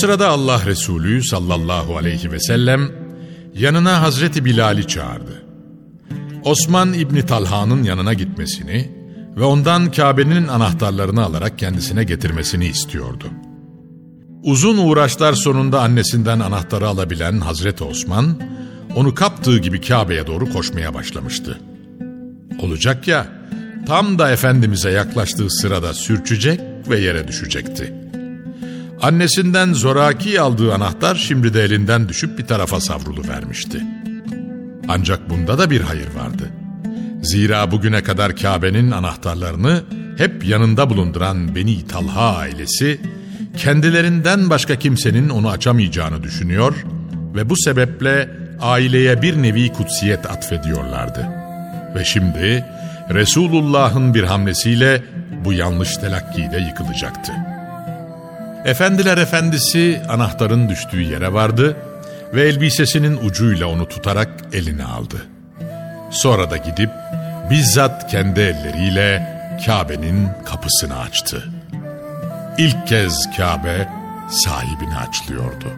sırada Allah Resulü sallallahu aleyhi ve sellem yanına Hazreti Bilal'i çağırdı. Osman İbni Talha'nın yanına gitmesini ve ondan Kabe'nin anahtarlarını alarak kendisine getirmesini istiyordu. Uzun uğraşlar sonunda annesinden anahtarı alabilen Hazreti Osman, onu kaptığı gibi Kabe'ye doğru koşmaya başlamıştı. Olacak ya, tam da Efendimiz'e yaklaştığı sırada sürçecek ve yere düşecekti. Annesinden zoraki aldığı anahtar şimdi de elinden düşüp bir tarafa savrulu vermişti. Ancak bunda da bir hayır vardı. Zira bugüne kadar Kabe'nin anahtarlarını hep yanında bulunduran Beni Talha ailesi, kendilerinden başka kimsenin onu açamayacağını düşünüyor ve bu sebeple aileye bir nevi kutsiyet atfediyorlardı. Ve şimdi Resulullah'ın bir hamlesiyle bu yanlış telakki de yıkılacaktı. Efendiler efendisi anahtarın düştüğü yere vardı ve elbisesinin ucuyla onu tutarak eline aldı. Sonra da gidip bizzat kendi elleriyle Kabe'nin kapısını açtı. İlk kez Kabe sahibine açılıyordu.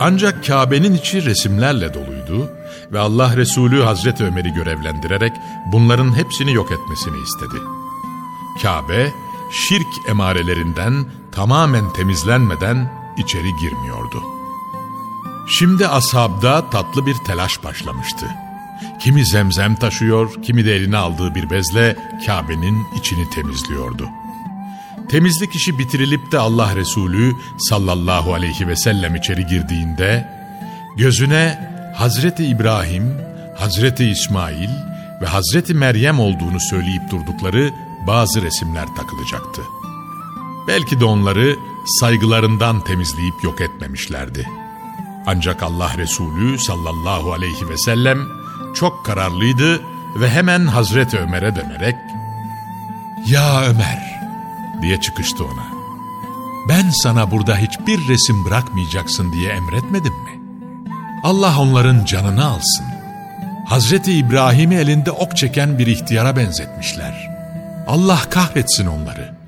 Ancak Kabe'nin içi resimlerle doluydu ve Allah Resulü Hazreti Ömer'i görevlendirerek bunların hepsini yok etmesini istedi. Kabe, şirk emarelerinden tamamen temizlenmeden içeri girmiyordu. Şimdi ashabda tatlı bir telaş başlamıştı. Kimi zemzem taşıyor, kimi de eline aldığı bir bezle Kabe'nin içini temizliyordu. Temizlik işi bitirilip de Allah Resulü sallallahu aleyhi ve sellem içeri girdiğinde gözüne Hazreti İbrahim, Hazreti İsmail ve Hazreti Meryem olduğunu söyleyip durdukları bazı resimler takılacaktı. Belki de onları saygılarından temizleyip yok etmemişlerdi. Ancak Allah Resulü sallallahu aleyhi ve sellem çok kararlıydı ve hemen Hazreti Ömer'e dönerek ''Ya Ömer'' diye çıkıştı ona. ''Ben sana burada hiçbir resim bırakmayacaksın diye emretmedim mi? Allah onların canını alsın. Hazreti İbrahim'i elinde ok çeken bir ihtiyara benzetmişler. Allah kahretsin onları.''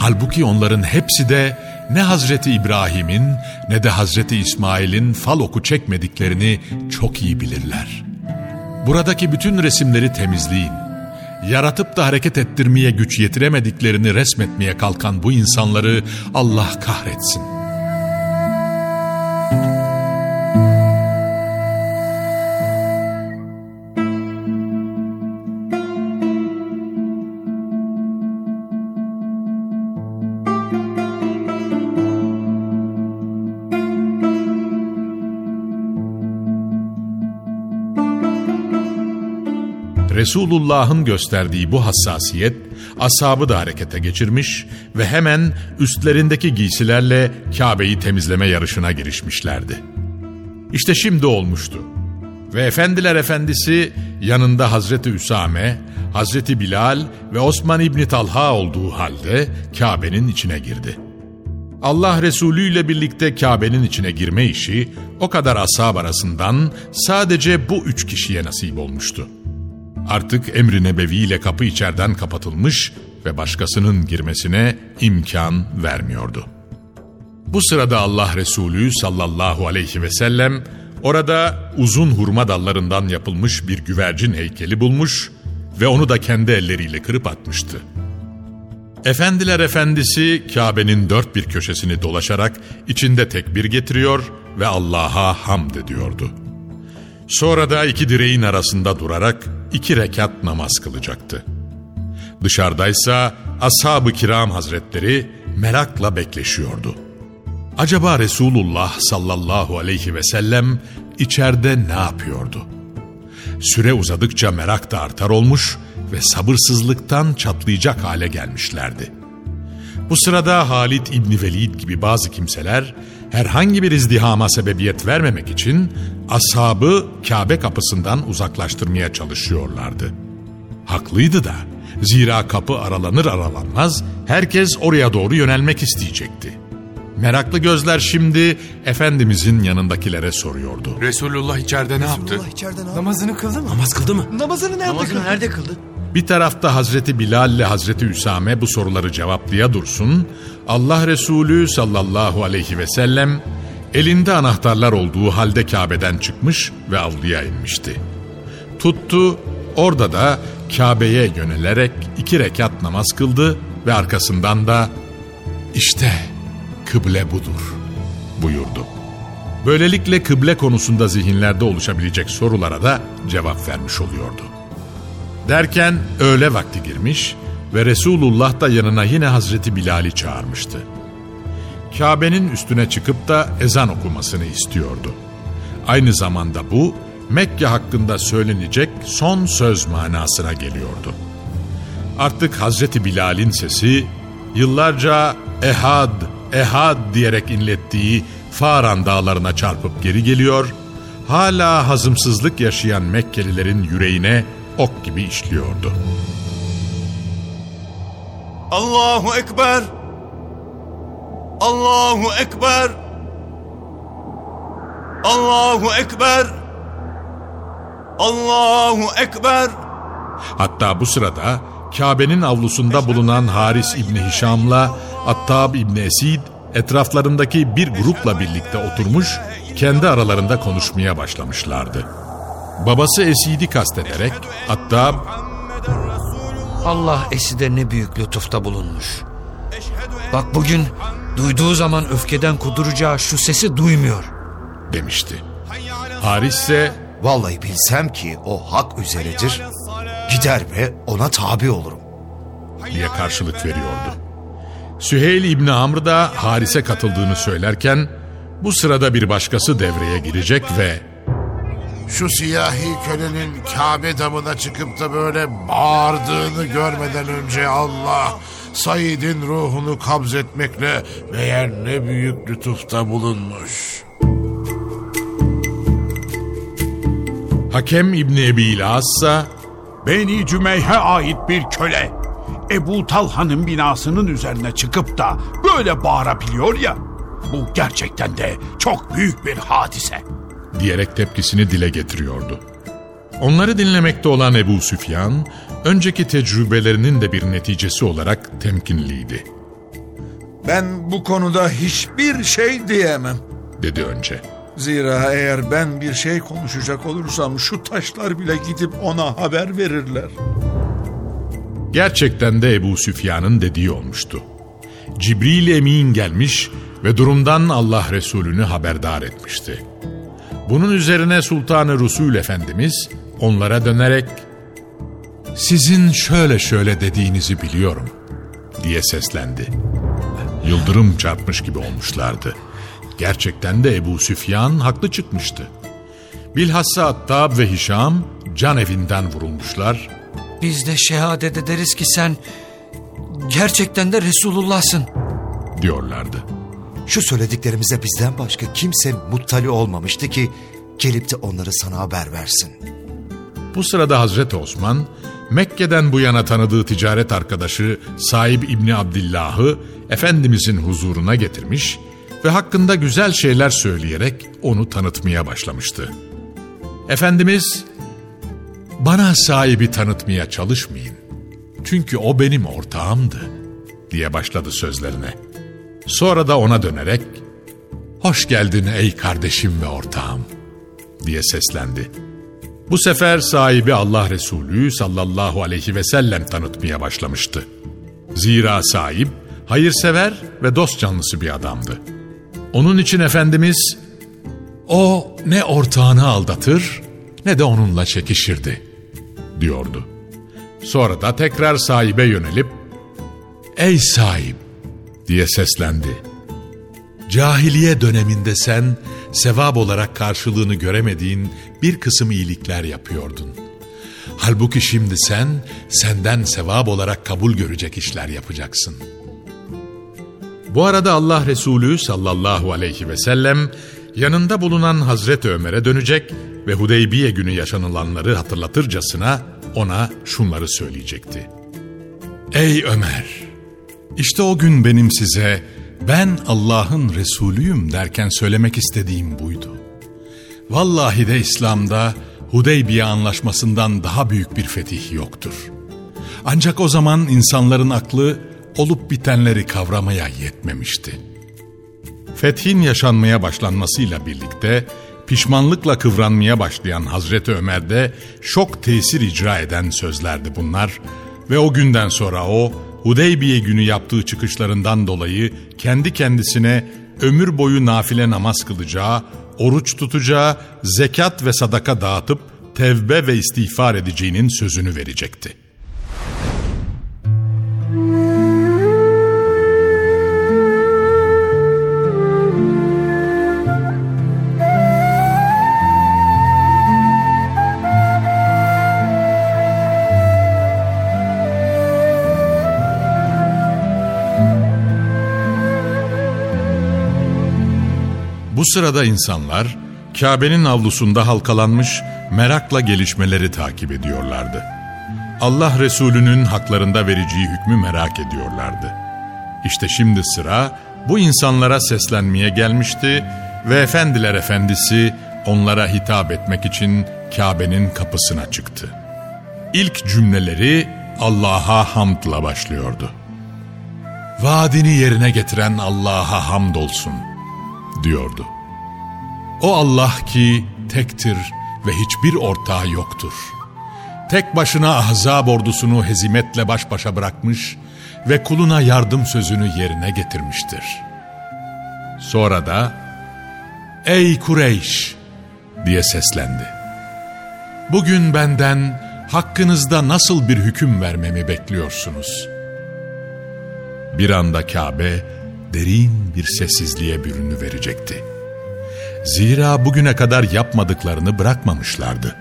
Halbuki onların hepsi de ne Hazreti İbrahim'in ne de Hazreti İsmail'in fal oku çekmediklerini çok iyi bilirler. Buradaki bütün resimleri temizleyin. Yaratıp da hareket ettirmeye güç yetiremediklerini resmetmeye kalkan bu insanları Allah kahretsin. Resulullah'ın gösterdiği bu hassasiyet ashabı da harekete geçirmiş ve hemen üstlerindeki giysilerle Kabe'yi temizleme yarışına girişmişlerdi. İşte şimdi olmuştu. Ve efendiler efendisi yanında Hazreti Üsame, Hazreti Bilal ve Osman İbni Talha olduğu halde Kabe'nin içine girdi. Allah Resulü ile birlikte Kabe'nin içine girme işi o kadar ashab arasından sadece bu üç kişiye nasip olmuştu. Artık emri nebevi kapı içeriden kapatılmış ve başkasının girmesine imkan vermiyordu. Bu sırada Allah Resulü sallallahu aleyhi ve sellem orada uzun hurma dallarından yapılmış bir güvercin heykeli bulmuş ve onu da kendi elleriyle kırıp atmıştı. Efendiler efendisi Kabe'nin dört bir köşesini dolaşarak içinde tekbir getiriyor ve Allah'a hamd ediyordu. Sonra da iki direğin arasında durarak iki rekat namaz kılacaktı. Dışarıdaysa ashab-ı kiram hazretleri merakla bekleşiyordu. Acaba Resulullah sallallahu aleyhi ve sellem içeride ne yapıyordu? Süre uzadıkça merak da artar olmuş ve sabırsızlıktan çatlayacak hale gelmişlerdi. Bu sırada Halid İbni Velid gibi bazı kimseler herhangi bir izdihama sebebiyet vermemek için ashabı Kabe kapısından uzaklaştırmaya çalışıyorlardı. Haklıydı da zira kapı aralanır aralanmaz herkes oraya doğru yönelmek isteyecekti. Meraklı gözler şimdi Efendimizin yanındakilere soruyordu. Resulullah içeride ne yaptı? Allah içeride ne Namazını kıldı mı? Namaz kıldı mı? Namazını nerede Namazını kıldı? nerede kıldı? Bir tarafta Hazreti Bilal ile Hazreti Üsame bu soruları cevaplaya dursun, Allah Resulü sallallahu aleyhi ve sellem elinde anahtarlar olduğu halde Kabe'den çıkmış ve avluya inmişti. Tuttu, orada da Kabe'ye yönelerek iki rekat namaz kıldı ve arkasından da işte kıble budur buyurdu. Böylelikle kıble konusunda zihinlerde oluşabilecek sorulara da cevap vermiş oluyordu. Derken öğle vakti girmiş ve Resulullah da yanına yine Hazreti Bilal'i çağırmıştı. Kabe'nin üstüne çıkıp da ezan okumasını istiyordu. Aynı zamanda bu Mekke hakkında söylenecek son söz manasına geliyordu. Artık Hazreti Bilal'in sesi yıllarca ehad, ehad diyerek inlettiği Faran dağlarına çarpıp geri geliyor, hala hazımsızlık yaşayan Mekkelilerin yüreğine ok gibi işliyordu. Allahu Ekber. Allahu Ekber. Allahu Ekber. Allahu Ekber. Hatta bu sırada Kabe'nin avlusunda bulunan Haris İbni Hişam'la Attab İbni Esid etraflarındaki bir grupla birlikte oturmuş kendi aralarında konuşmaya başlamışlardı. Babası Esid'i kastederek Attab Allah Esid'e ne büyük lütufta bulunmuş. Bak bugün duyduğu zaman öfkeden kuduracağı şu sesi duymuyor. demişti. Haris ise Vallahi bilsem ki o hak üzeredir. Gider ve ona tabi olurum. diye karşılık veriyordu. Süheyl İbni Amr da Haris'e katıldığını söylerken bu sırada bir başkası devreye girecek ve Şu siyahi kölenin Kabe damına çıkıp da böyle bağırdığını görmeden önce Allah Said'in ruhunu kabzetmekle meğer ne büyük lütufta bulunmuş. Hakem İbni Ebi İlhas ise Beni Cümeyhe ait bir köle. Ebu Talha'nın binasının üzerine çıkıp da böyle bağırabiliyor ya. Bu gerçekten de çok büyük bir hadise. Diyerek tepkisini dile getiriyordu. Onları dinlemekte olan Ebu Süfyan, önceki tecrübelerinin de bir neticesi olarak temkinliydi, Ben bu konuda hiçbir şey diyemem. dedi önce. Zira eğer ben bir şey konuşacak olursam şu taşlar bile gidip ona haber verirler. Gerçekten de Ebu Süfyan'ın dediği olmuştu. Cibril Emin gelmiş ve durumdan Allah Resulü'nü haberdar etmişti. Bunun üzerine Sultanı Resul Efendimiz onlara dönerek sizin şöyle şöyle dediğinizi biliyorum diye seslendi. Yıldırım çarpmış gibi olmuşlardı. Gerçekten de Ebu Süfyan haklı çıkmıştı. Bilhassa Attab ve Hişam can evinden vurulmuşlar Biz de şehadet ederiz ki sen gerçekten de Resulullah'sın. diyorlardı. Şu söylediklerimize bizden başka kimse muttali olmamıştı ki gelip de onları sana haber versin. Bu sırada Hazreti Osman Mekke'den bu yana tanıdığı ticaret arkadaşı Saib İbni Abdillah'ı Efendimizin huzuruna getirmiş ve hakkında güzel şeyler söyleyerek onu tanıtmaya başlamıştı. Efendimiz, bana sahibi tanıtmaya çalışmayın. Çünkü o benim ortağımdı diye başladı sözlerine. Sonra da ona dönerek, hoş geldin ey kardeşim ve ortağım diye seslendi. Bu sefer sahibi Allah Resulü sallallahu aleyhi ve sellem tanıtmaya başlamıştı. Zira sahip hayırsever ve dost canlısı bir adamdı. Onun için Efendimiz o ne ortağını aldatır ne de onunla çekişirdi diyordu. Sonra da tekrar sahibe yönelip ey sahip diye seslendi. Cahiliye döneminde sen sevap olarak karşılığını göremediğin bir kısım iyilikler yapıyordun. Halbuki şimdi sen senden sevap olarak kabul görecek işler yapacaksın. Bu arada Allah Resulü sallallahu aleyhi ve sellem yanında bulunan Hazreti Ömer'e dönecek ve Hudeybiye günü yaşanılanları hatırlatırcasına ona şunları söyleyecekti. Ey Ömer! İşte o gün benim size ben Allah'ın Resulüyüm derken söylemek istediğim buydu. Vallahi de İslam'da Hudeybiye anlaşmasından daha büyük bir fetih yoktur. Ancak o zaman insanların aklı olup bitenleri kavramaya yetmemişti. Fethin yaşanmaya başlanmasıyla birlikte pişmanlıkla kıvranmaya başlayan Hazreti Ömer'de şok tesir icra eden sözlerdi bunlar ve o günden sonra o Hudeybiye günü yaptığı çıkışlarından dolayı kendi kendisine ömür boyu nafile namaz kılacağı, oruç tutacağı, zekat ve sadaka dağıtıp tevbe ve istiğfar edeceğinin sözünü verecekti. Bu sırada insanlar Kabe'nin avlusunda halkalanmış merakla gelişmeleri takip ediyorlardı. Allah Resulü'nün haklarında vereceği hükmü merak ediyorlardı. İşte şimdi sıra bu insanlara seslenmeye gelmişti ve efendiler efendisi onlara hitap etmek için Kabe'nin kapısına çıktı. İlk cümleleri Allah'a hamdla başlıyordu. Vaadini yerine getiren Allah'a hamdolsun diyordu. O Allah ki tektir ve hiçbir ortağı yoktur. Tek başına ahzab ordusunu hezimetle baş başa bırakmış ve kuluna yardım sözünü yerine getirmiştir. Sonra da Ey Kureyş diye seslendi. Bugün benden hakkınızda nasıl bir hüküm vermemi bekliyorsunuz? Bir anda Kabe derin bir sessizliğe bürünü verecekti. Zira bugüne kadar yapmadıklarını bırakmamışlardı.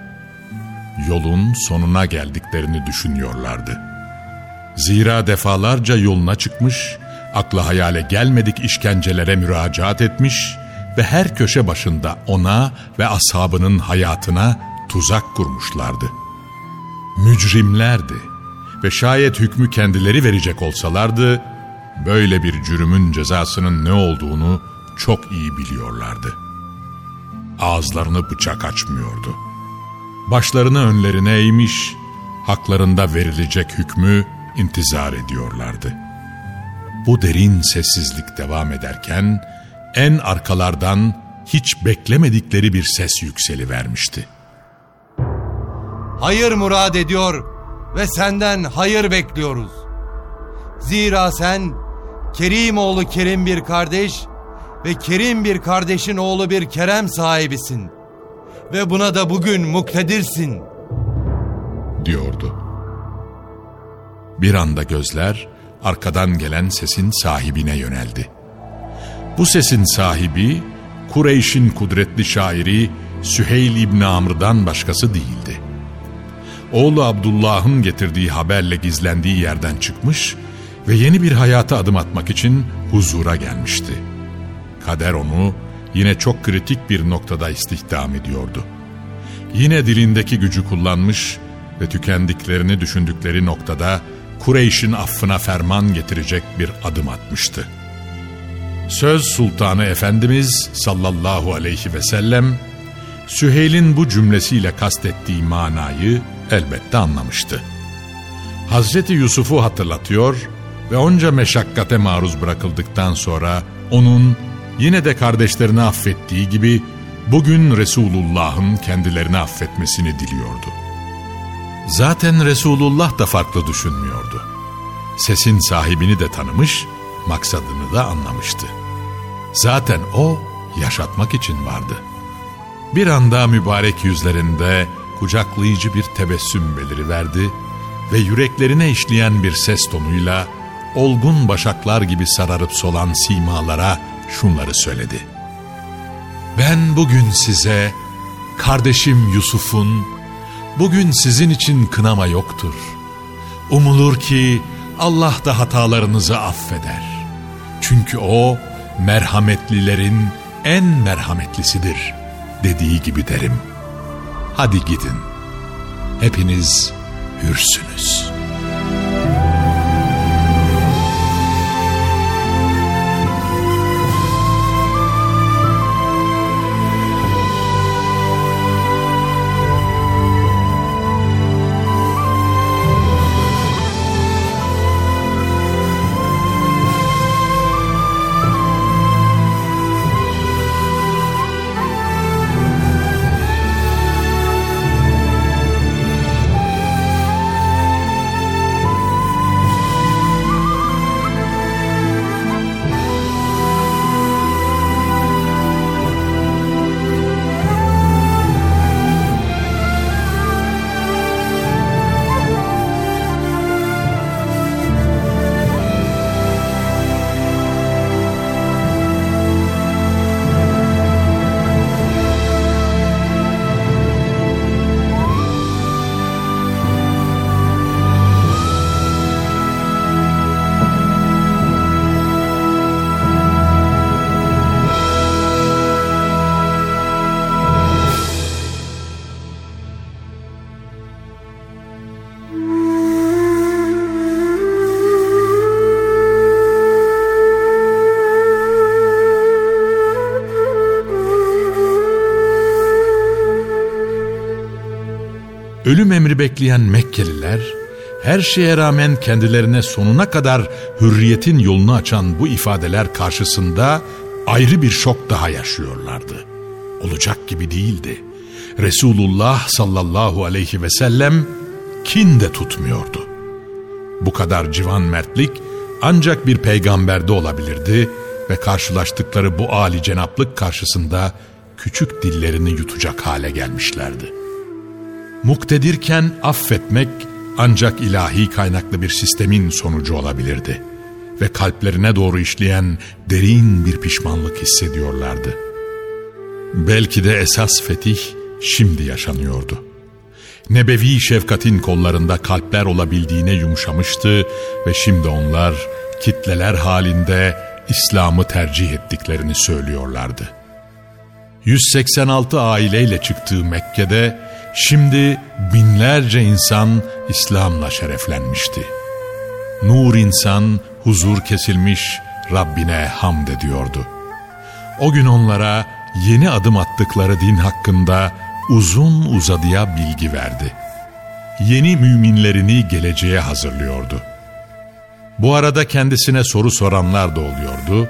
Yolun sonuna geldiklerini düşünüyorlardı. Zira defalarca yoluna çıkmış, akla hayale gelmedik işkencelere müracaat etmiş ve her köşe başında ona ve ashabının hayatına tuzak kurmuşlardı. Mücrimlerdi ve şayet hükmü kendileri verecek olsalardı, böyle bir cürümün cezasının ne olduğunu çok iyi biliyorlardı. Ağızlarını bıçak açmıyordu. Başlarını önlerine eğmiş, haklarında verilecek hükmü intizar ediyorlardı. Bu derin sessizlik devam ederken, en arkalardan hiç beklemedikleri bir ses yükseli vermişti. Hayır murad ediyor ve senden hayır bekliyoruz. Zira sen Kerim oğlu Kerim bir kardeş ve Kerim bir kardeşin oğlu bir kerem sahibisin. Ve buna da bugün muktedirsin. Diyordu. Bir anda gözler arkadan gelen sesin sahibine yöneldi. Bu sesin sahibi Kureyş'in kudretli şairi Süheyl İbni Amr'dan başkası değildi. Oğlu Abdullah'ın getirdiği haberle gizlendiği yerden çıkmış yeni bir hayata adım atmak için huzura gelmişti. Kader onu yine çok kritik bir noktada istihdam ediyordu. Yine dilindeki gücü kullanmış ve tükendiklerini düşündükleri noktada Kureyş'in affına ferman getirecek bir adım atmıştı. Söz Sultanı Efendimiz sallallahu aleyhi ve sellem Süheyl'in bu cümlesiyle kastettiği manayı elbette anlamıştı. Hazreti Yusuf'u hatırlatıyor ve onca meşakkate maruz bırakıldıktan sonra onun yine de kardeşlerini affettiği gibi bugün Resulullah'ın kendilerini affetmesini diliyordu. Zaten Resulullah da farklı düşünmüyordu. Sesin sahibini de tanımış, maksadını da anlamıştı. Zaten o yaşatmak için vardı. Bir anda mübarek yüzlerinde kucaklayıcı bir tebessüm beliriverdi ve yüreklerine işleyen bir ses tonuyla olgun başaklar gibi sararıp solan simalara şunları söyledi. Ben bugün size kardeşim Yusuf'un bugün sizin için kınama yoktur. Umulur ki Allah da hatalarınızı affeder. Çünkü o merhametlilerin en merhametlisidir dediği gibi derim. Hadi gidin. Hepiniz hürsünüz.'' Emri bekleyen Mekkeliler, her şeye rağmen kendilerine sonuna kadar hürriyetin yolunu açan bu ifadeler karşısında ayrı bir şok daha yaşıyorlardı. Olacak gibi değildi. Resulullah sallallahu aleyhi ve sellem kin de tutmuyordu. Bu kadar civan mertlik ancak bir peygamberde olabilirdi ve karşılaştıkları bu âli cenaplık karşısında küçük dillerini yutacak hale gelmişlerdi. Muktedirken affetmek ancak ilahi kaynaklı bir sistemin sonucu olabilirdi. Ve kalplerine doğru işleyen derin bir pişmanlık hissediyorlardı. Belki de esas fetih şimdi yaşanıyordu. Nebevi şefkatin kollarında kalpler olabildiğine yumuşamıştı ve şimdi onlar kitleler halinde İslam'ı tercih ettiklerini söylüyorlardı. 186 aileyle çıktığı Mekke'de Şimdi binlerce insan İslam'la şereflenmişti. Nur insan huzur kesilmiş Rabbine hamd ediyordu. O gün onlara yeni adım attıkları din hakkında uzun uzadıya bilgi verdi. Yeni müminlerini geleceğe hazırlıyordu. Bu arada kendisine soru soranlar da oluyordu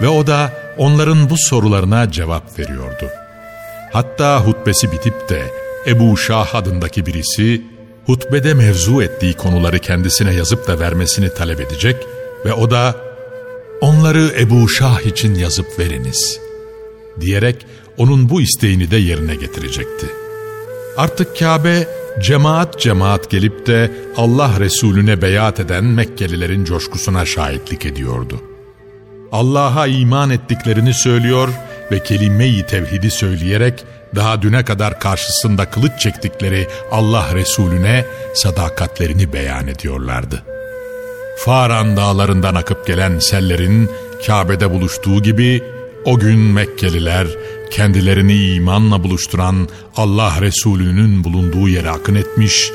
ve o da onların bu sorularına cevap veriyordu. Hatta hutbesi bitip de Ebu Şah adındaki birisi hutbede mevzu ettiği konuları kendisine yazıp da vermesini talep edecek ve o da onları Ebu Şah için yazıp veriniz diyerek onun bu isteğini de yerine getirecekti. Artık Kabe cemaat cemaat gelip de Allah Resulüne beyat eden Mekkelilerin coşkusuna şahitlik ediyordu. Allah'a iman ettiklerini söylüyor ve kelime-i tevhidi söyleyerek daha düne kadar karşısında kılıç çektikleri Allah Resulüne sadakatlerini beyan ediyorlardı. Faran dağlarından akıp gelen sellerin Kabe'de buluştuğu gibi o gün Mekkeliler kendilerini imanla buluşturan Allah Resulü'nün bulunduğu yere akın etmiş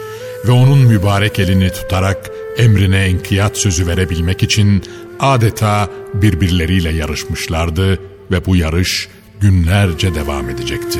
ve onun mübarek elini tutarak emrine enkiyat sözü verebilmek için adeta birbirleriyle yarışmışlardı ve bu yarış günlerce devam edecekti.